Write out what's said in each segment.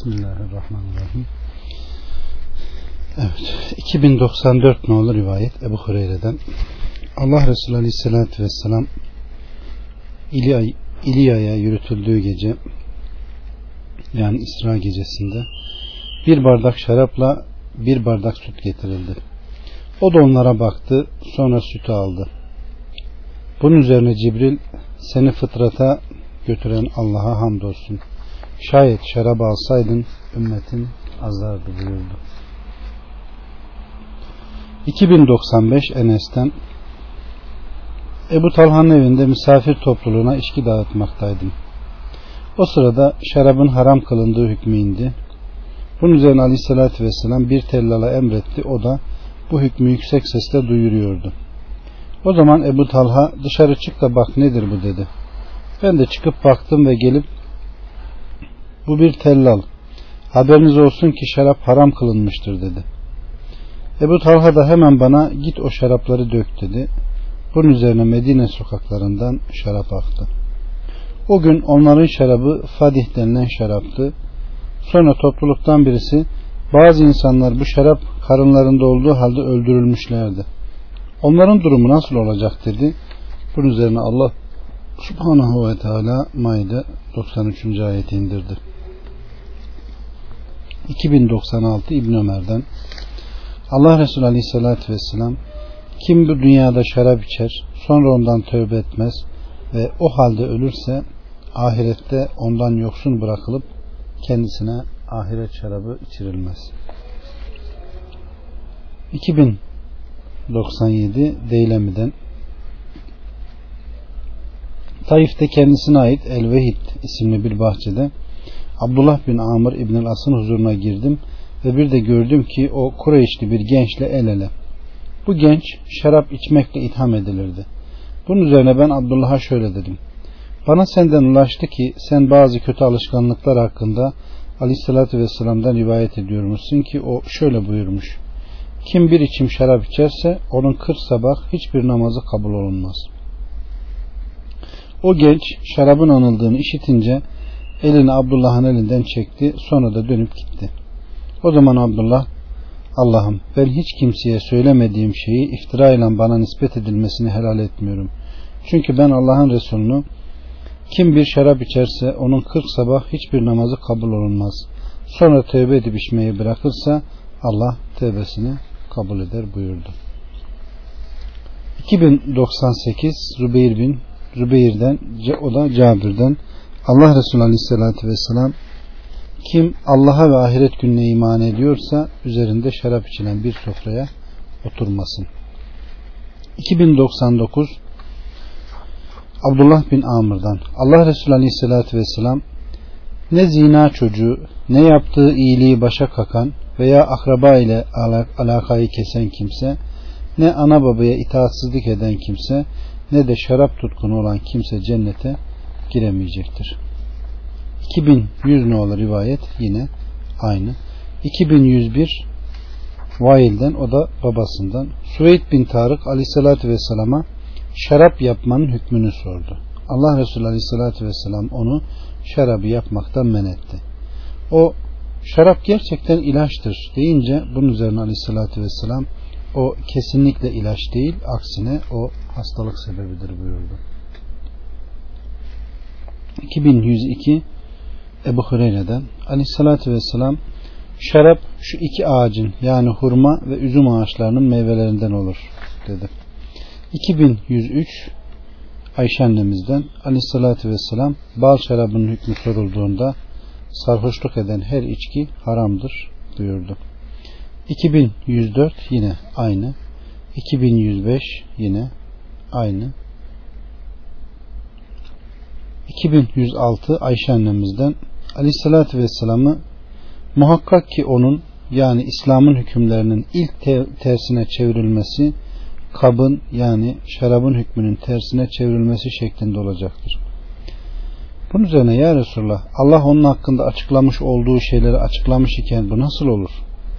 Bismillahirrahmanirrahim. Evet. 2094 nolu rivayet Ebu Hureyre'den. Allah Resulü Aleyhisselatü Vesselam İlya, İlya'ya yürütüldüğü gece yani İsra gecesinde bir bardak şarapla bir bardak süt getirildi. O da onlara baktı sonra sütü aldı. Bunun üzerine Cibril seni fıtrata götüren Allah'a hamdolsun. Şayet şarabı alsaydın ümmetin azardı buyurdu. 2095 Enes'ten Ebu Talha'nın evinde misafir topluluğuna içki dağıtmaktaydım. O sırada şarabın haram kılındığı hükmü indi. Bunun üzerine aleyhissalatü vesselam bir tellala emretti. O da bu hükmü yüksek sesle duyuruyordu. O zaman Ebu Talha dışarı çık da bak nedir bu dedi. Ben de çıkıp baktım ve gelip bu bir tellal. Haberiniz olsun ki şarap haram kılınmıştır dedi. Ebu Talha da hemen bana git o şarapları dök dedi. Bunun üzerine Medine sokaklarından şarap aktı. O gün onların şarabı Fadih denilen şaraptı. Sonra topluluktan birisi bazı insanlar bu şarap karınlarında olduğu halde öldürülmüşlerdi. Onların durumu nasıl olacak dedi. Bunun üzerine Allah Subhanahu ve Teala Maide 93. ayeti indirdi. 2096 İbn Ömer'den Allah Resulü Aleyhisselatü Vesselam kim bu dünyada şarap içer sonra ondan tövbe etmez ve o halde ölürse ahirette ondan yoksun bırakılıp kendisine ahiret şarabı içirilmez. 2097 Deylemi'den Taif'te kendisine ait El Vehid isimli bir bahçede Abdullah bin Amr İbn As'ın huzuruna girdim ve bir de gördüm ki o Kureyşli bir gençle el ele. Bu genç şarap içmekle itham edilirdi. Bunun üzerine ben Abdullah'a şöyle dedim. Bana senden ulaştı ki sen bazı kötü alışkanlıklar hakkında Aleyhisselatü Vesselam'dan rivayet ediyormuşsun ki o şöyle buyurmuş. Kim bir içim şarap içerse onun kırk sabah hiçbir namazı kabul olunmaz. O genç şarabın anıldığını işitince elini Abdullah'ın elinden çekti sonra da dönüp gitti. O zaman Abdullah Allah'ım ben hiç kimseye söylemediğim şeyi iftira ile bana nispet edilmesini helal etmiyorum. Çünkü ben Allah'ın Resulünü kim bir şarap içerse onun kırk sabah hiçbir namazı kabul olunmaz. Sonra tövbe edip içmeyi bırakırsa Allah tövbesini kabul eder buyurdu. 2098 Rübeyir bin Rübeyr'den o da Cabir'den Allah Resulü Aleyhisselatü Vesselam kim Allah'a ve ahiret gününe iman ediyorsa üzerinde şarap içilen bir sofraya oturmasın. 2099 Abdullah bin Amr'dan Allah Resulü Aleyhisselatü Vesselam ne zina çocuğu ne yaptığı iyiliği başa kakan veya akraba ile alakayı kesen kimse ne ana babaya itaatsizlik eden kimse ne de şarap tutkunu olan kimse cennete giremeyecektir. 2100 nolu rivayet yine aynı. 2101 Vail'den o da babasından. Süveyd bin Tarık aleyhissalatü vesselama şarap yapmanın hükmünü sordu. Allah Resulü aleyhissalatü vesselam onu şarabı yapmaktan men etti. O şarap gerçekten ilaçtır deyince bunun üzerine aleyhissalatü vesselam o kesinlikle ilaç değil aksine o hastalık sebebidir buyurdu. 2102 Ebu Hureyre'den aleyhissalatü vesselam şarap şu iki ağacın yani hurma ve üzüm ağaçlarının meyvelerinden olur dedi. 2103 Ayşe annemizden aleyhissalatü vesselam bal şarabının hükmü sorulduğunda sarhoşluk eden her içki haramdır buyurdu. 2104 yine aynı. 2105 yine aynı. 2106 Ayşe annemizden Aleyhisselatü Vesselam'ı muhakkak ki onun yani İslam'ın hükümlerinin ilk te tersine çevrilmesi kabın yani şarabın hükmünün tersine çevrilmesi şeklinde olacaktır. Bunun üzerine ya Resulullah Allah onun hakkında açıklamış olduğu şeyleri açıklamış iken bu nasıl olur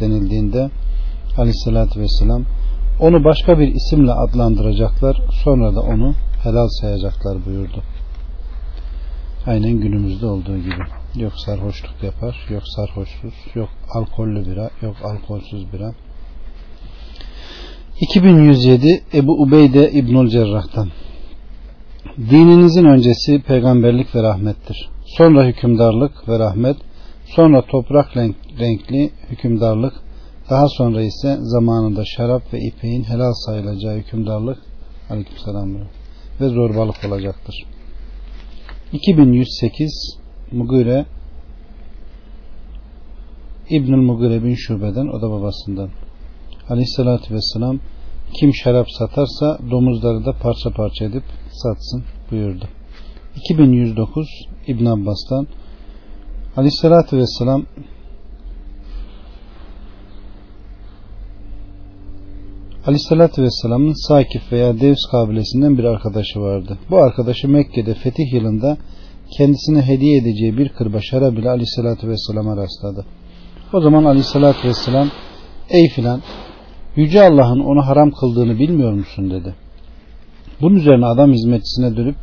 denildiğinde aleyhissalatü vesselam onu başka bir isimle adlandıracaklar sonra da onu helal sayacaklar buyurdu. Aynen günümüzde olduğu gibi. yok sarhoşluk yapar, yok sarhoşsuz, yok alkollü bira, yok alkolsüz bira. 2107 Ebu Ubeyde İbnül Cerrah'tan Dininizin öncesi peygamberlik ve rahmettir. Sonra hükümdarlık ve rahmet, sonra toprak renkli hükümdarlık, daha sonra ise zamanında şarap ve ipeğin helal sayılacağı hükümdarlık aleykümselam ve zorbalık olacaktır. 2108 Mugire İbnül Mugire bin Şube'den o da babasından Aleyhissalatü Vesselam kim şarap satarsa domuzları da parça parça edip satsın buyurdu. 2109 İbn Abbas'tan Aleyhissalatü Vesselam Aleyhissalatü Vesselam'ın Sakif veya Devs kabilesinden bir arkadaşı vardı. Bu arkadaşı Mekke'de fetih yılında kendisine hediye edeceği bir kırba şarap ile Aleyhissalatü Vesselam'a rastladı. O zaman Aleyhissalatü Vesselam ey filan Yüce Allah'ın onu haram kıldığını bilmiyor musun dedi. Bunun üzerine adam hizmetçisine dönüp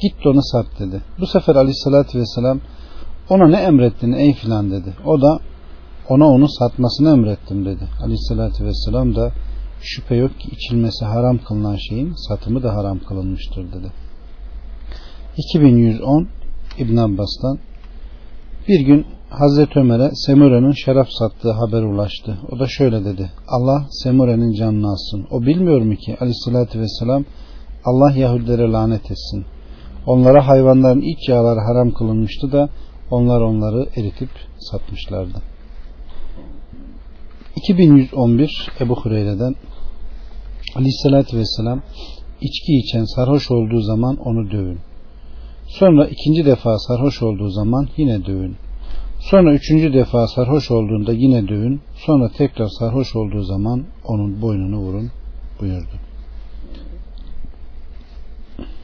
git onu sat dedi. Bu sefer aleyhissalatü vesselam ona ne emrettin ey filan dedi. O da ona onu satmasını emrettim dedi. Aleyhissalatü vesselam da şüphe yok ki içilmesi haram kılınan şeyin satımı da haram kılınmıştır dedi. 2110 İbn Abbas'tan bir gün Hazreti Ömer'e Semure'nin şarap sattığı haber ulaştı. O da şöyle dedi. Allah Semure'nin canını alsın. O bilmiyor mu ki aleyhissalatü vesselam Allah Yahudilere lanet etsin. Onlara hayvanların iç yağları haram kılınmıştı da onlar onları eritip satmışlardı. 2111 Ebu Hureyre'den Aleyhisselatü Vesselam içki içen sarhoş olduğu zaman onu dövün. Sonra ikinci defa sarhoş olduğu zaman yine dövün. Sonra üçüncü defa sarhoş olduğunda yine dövün. Sonra tekrar sarhoş olduğu zaman onun boynunu vurun buyurdu.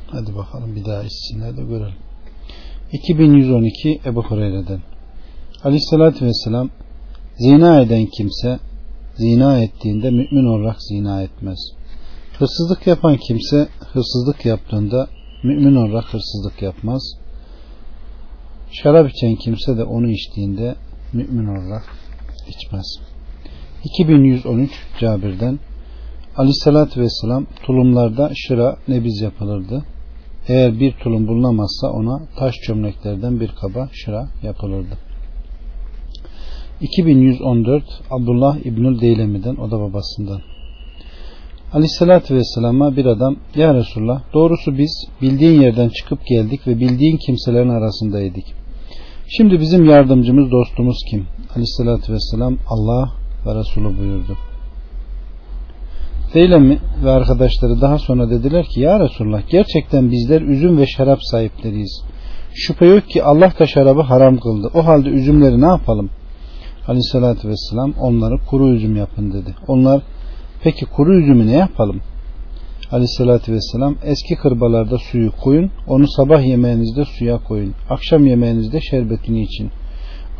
Hadi bakalım bir daha içsinler de görelim. 2112 Ebu Hureyre'den Aleyhissalatü Vesselam zina eden kimse zina ettiğinde mümin olarak zina etmez. Hırsızlık yapan kimse hırsızlık yaptığında mümin olarak hırsızlık yapmaz. Şarap içen kimse de onu içtiğinde mümin olarak içmez. 2113 Cabir'den Aleyhissalatü Vesselam tulumlarda şıra nebiz yapılırdı. Eğer bir tulum bulunamazsa ona taş çömleklerden bir kaba şıra yapılırdı. 2114 Abdullah İbnül Deylemi'den o da babasından. Aleyhissalatü Vesselam'a bir adam Ya Resulullah doğrusu biz bildiğin yerden çıkıp geldik ve bildiğin kimselerin arasındaydık. Şimdi bizim yardımcımız dostumuz kim? Aleyhissalatü Vesselam Allah ve Resulü buyurdu. Zeylemi ve arkadaşları daha sonra dediler ki Ya Resulullah gerçekten bizler üzüm ve şarap sahipleriyiz. Şüphe yok ki Allah da şarabı haram kıldı. O halde üzümleri ne yapalım? Aleyhissalatü vesselam onları kuru üzüm yapın dedi. Onlar peki kuru üzümü ne yapalım? Aleyhissalatü vesselam eski kırbalarda suyu koyun onu sabah yemeğinizde suya koyun akşam yemeğinizde şerbetini için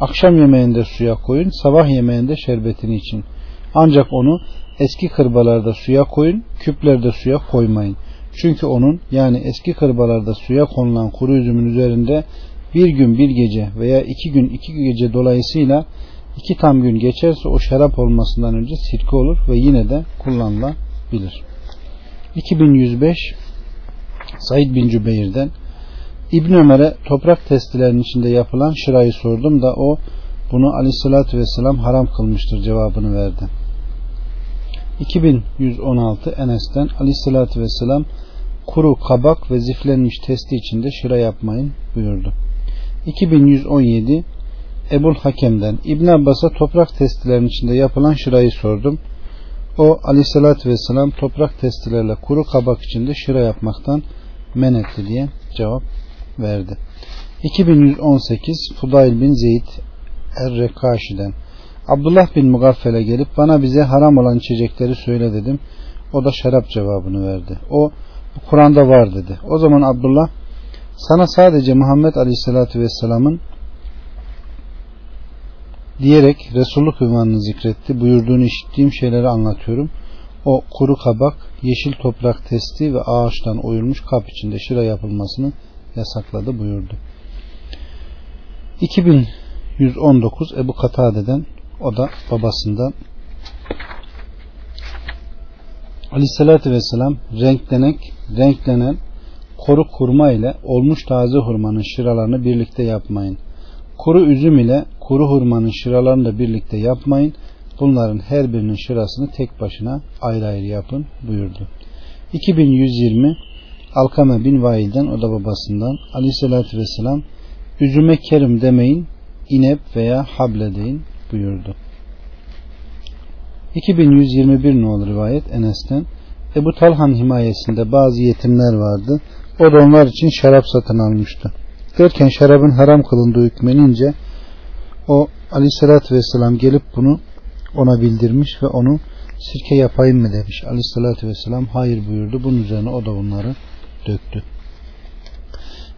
akşam yemeğinde suya koyun sabah yemeğinde şerbetini için ancak onu eski kırbalarda suya koyun, küplerde suya koymayın. Çünkü onun yani eski kırbalarda suya konulan kuru üzümün üzerinde bir gün bir gece veya iki gün iki gece dolayısıyla iki tam gün geçerse o şarap olmasından önce sirke olur ve yine de kullanılabilir. 2105 Said bin Cübeyr'den İbn Ömer'e toprak testilerinin içinde yapılan şırayı sordum da o bunu aleyhissalatü vesselam haram kılmıştır cevabını verdi. 2116 Enes'ten Aleyhisselatü Vesselam kuru kabak ve ziflenmiş testi içinde şıra yapmayın buyurdu. 2117 Ebul Hakem'den İbn Abbas'a toprak testilerin içinde yapılan şırayı sordum. O Aleyhisselatü Vesselam toprak testilerle kuru kabak içinde şıra yapmaktan men etti diye cevap verdi. 2118 Fudayl bin Zeyd Er-Rekaşi'den Abdullah bin Mugaffel'e gelip bana bize haram olan içecekleri söyle dedim. O da şarap cevabını verdi. O Kur'an'da var dedi. O zaman Abdullah sana sadece Muhammed Aleyhisselatü Vesselam'ın diyerek Resulluk ünvanını zikretti. Buyurduğunu işittiğim şeyleri anlatıyorum. O kuru kabak, yeşil toprak testi ve ağaçtan oyulmuş kap içinde şıra yapılmasını yasakladı buyurdu. 2119 Ebu Katade'den o da babasından Aleyhisselatü Vesselam renklenek, renklenen kuru kurma ile olmuş taze hurmanın şıralarını birlikte yapmayın. Kuru üzüm ile kuru hurmanın şıralarını da birlikte yapmayın. Bunların her birinin şırasını tek başına ayrı ayrı yapın buyurdu. 2120 Alkame bin Vail'den o da babasından Aleyhisselatü Vesselam üzüme kerim demeyin inep veya hable deyin buyurdu. 2121 nolu rivayet Enes'ten Ebu Talhan himayesinde bazı yetimler vardı. O da onlar için şarap satın almıştı. Derken şarabın haram kılındığı hükmenince o aleyhissalatü vesselam gelip bunu ona bildirmiş ve onu sirke yapayım mı demiş. Aleyhissalatü vesselam hayır buyurdu. Bunun üzerine o da onları döktü.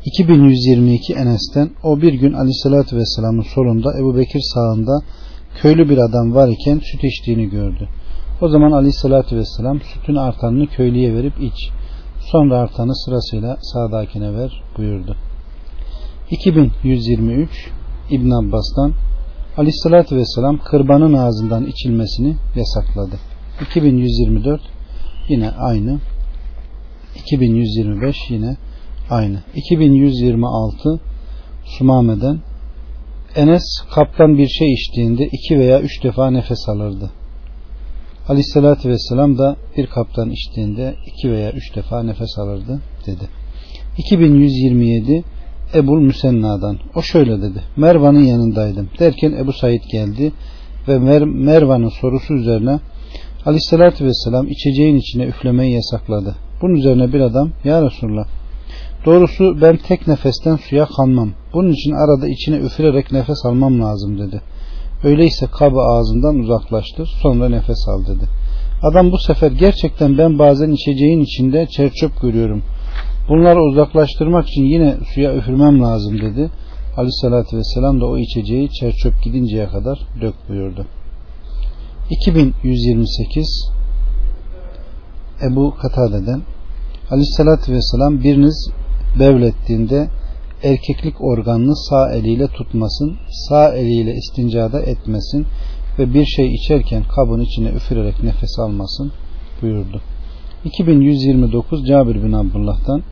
2122 Enes'ten o bir gün aleyhissalatü vesselamın solunda Ebu Bekir sağında köylü bir adam var iken süt içtiğini gördü. O zaman aleyhissalatü vesselam sütün artanını köylüye verip iç. Sonra artanı sırasıyla sağdakine ver buyurdu. 2123 İbn Abbas'tan Aleyhissalatü Vesselam kırbanın ağzından içilmesini yasakladı. 2124 yine aynı. 2125 yine aynı. 2126 Sumame'den Enes kaptan bir şey içtiğinde iki veya üç defa nefes alırdı. Aleyhissalatü Vesselam da bir kaptan içtiğinde iki veya üç defa nefes alırdı dedi. 2127 Ebul Müsenna'dan. O şöyle dedi. Mervan'ın yanındaydım. Derken Ebu Said geldi ve Mer Mervan'ın sorusu üzerine Aleyhisselatü Vesselam içeceğin içine üflemeyi yasakladı. Bunun üzerine bir adam Ya Resulallah doğrusu ben tek nefesten suya kanmam. Bunun için arada içine üfürerek nefes almam lazım dedi. Öyleyse kabı ağzından uzaklaştır sonra nefes al dedi. Adam bu sefer gerçekten ben bazen içeceğin içinde çerçöp görüyorum. Bunları uzaklaştırmak için yine suya üfürmem lazım dedi. Aleyhissalatü vesselam da o içeceği çerçöp gidinceye kadar dök buyurdu. 2128 Ebu Katade'den Aleyhissalatü vesselam biriniz bevlettiğinde erkeklik organını sağ eliyle tutmasın, sağ eliyle istincada etmesin ve bir şey içerken kabın içine üfürerek nefes almasın buyurdu. 2129 Cabir bin Abdullah'tan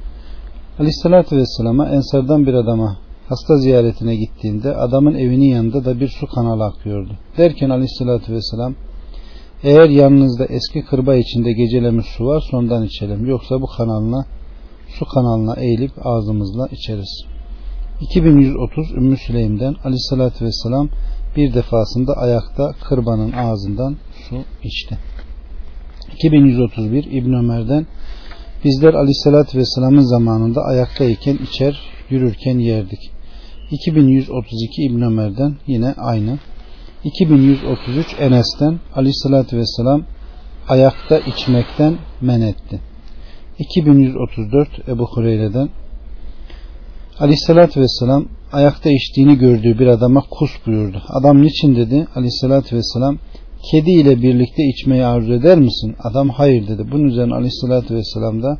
Aleyhissalatü Vesselam'a Ensardan bir adama hasta ziyaretine gittiğinde adamın evinin yanında da bir su kanalı akıyordu. Derken Aleyhissalatü Vesselam eğer yanınızda eski kırba içinde gecelemiş su var sondan içelim. Yoksa bu kanalına su kanalına eğilip ağzımızla içeriz. 2130 Ümmü Süleym'den Aleyhissalatü Vesselam bir defasında ayakta kırbanın ağzından su içti. 2131 İbn Ömer'den Bizler aleyhissalatü vesselamın zamanında ayaktayken içer, yürürken yerdik. 2132 İbn Ömer'den yine aynı. 2133 Enes'ten aleyhissalatü vesselam ayakta içmekten men etti. 2134 Ebu Hureyre'den Aleyhissalatü Vesselam ayakta içtiğini gördüğü bir adama kus buyurdu. Adam niçin dedi? Aleyhissalatü Vesselam kedi ile birlikte içmeyi arzu eder misin? Adam hayır dedi. Bunun üzerine aleyhissalatü vesselam da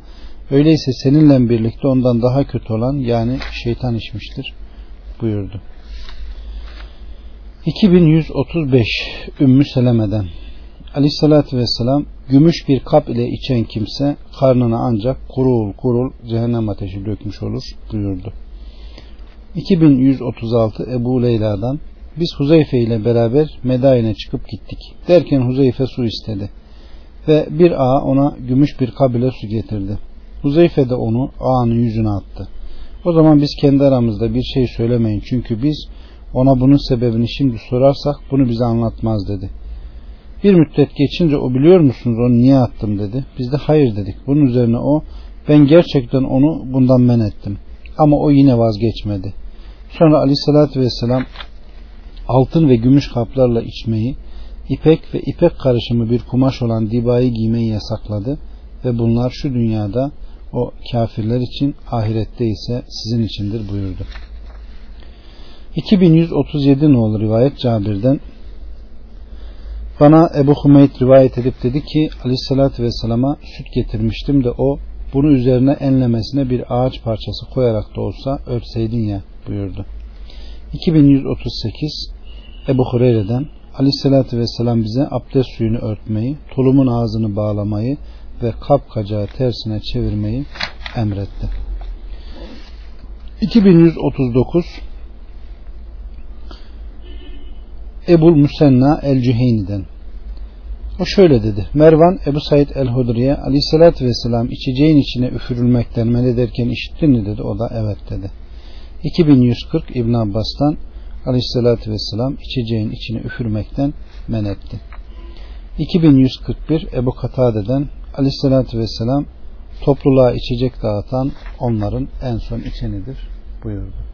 öyleyse seninle birlikte ondan daha kötü olan yani şeytan içmiştir buyurdu. 2135 Ümmü Seleme'den Aleyhissalatü Vesselam gümüş bir kap ile içen kimse karnına ancak kurul kurul cehennem ateşi dökmüş olur buyurdu. 2136 Ebu Leyla'dan biz Huzeyfe ile beraber Medain'e çıkıp gittik. Derken Huzeyfe su istedi. Ve bir ağa ona gümüş bir kabile su getirdi. Huzeyfe de onu ağanın yüzüne attı. O zaman biz kendi aramızda bir şey söylemeyin. Çünkü biz ona bunun sebebini şimdi sorarsak bunu bize anlatmaz dedi. Bir müddet geçince o biliyor musunuz onu niye attım dedi. Biz de hayır dedik. Bunun üzerine o ben gerçekten onu bundan men ettim. Ama o yine vazgeçmedi. Sonra aleyhissalatü vesselam altın ve gümüş kaplarla içmeyi, ipek ve ipek karışımı bir kumaş olan dibayı giymeyi yasakladı ve bunlar şu dünyada o kafirler için ahirette ise sizin içindir buyurdu. 2137 nolu rivayet Cabir'den bana Ebu Hümeyt rivayet edip dedi ki aleyhissalatü vesselama süt getirmiştim de o bunu üzerine enlemesine bir ağaç parçası koyarak da olsa örtseydin ya buyurdu. 2138 Ebu Hureyre'den Aleyhisselatü Vesselam bize abdest suyunu örtmeyi, tulumun ağzını bağlamayı ve kap kacağı tersine çevirmeyi emretti. 2139 Ebul Müsenna el-Cüheyni'den o şöyle dedi. Mervan Ebu Said el-Hudri'ye aleyhissalatü vesselam içeceğin içine üfürülmekten men ederken işittin mi dedi. O da evet dedi. 2140 İbn Abbas'tan aleyhissalatü vesselam içeceğin içine üfürmekten men etti. 2141 Ebu Katade'den aleyhissalatü vesselam topluluğa içecek dağıtan onların en son içenidir buyurdu.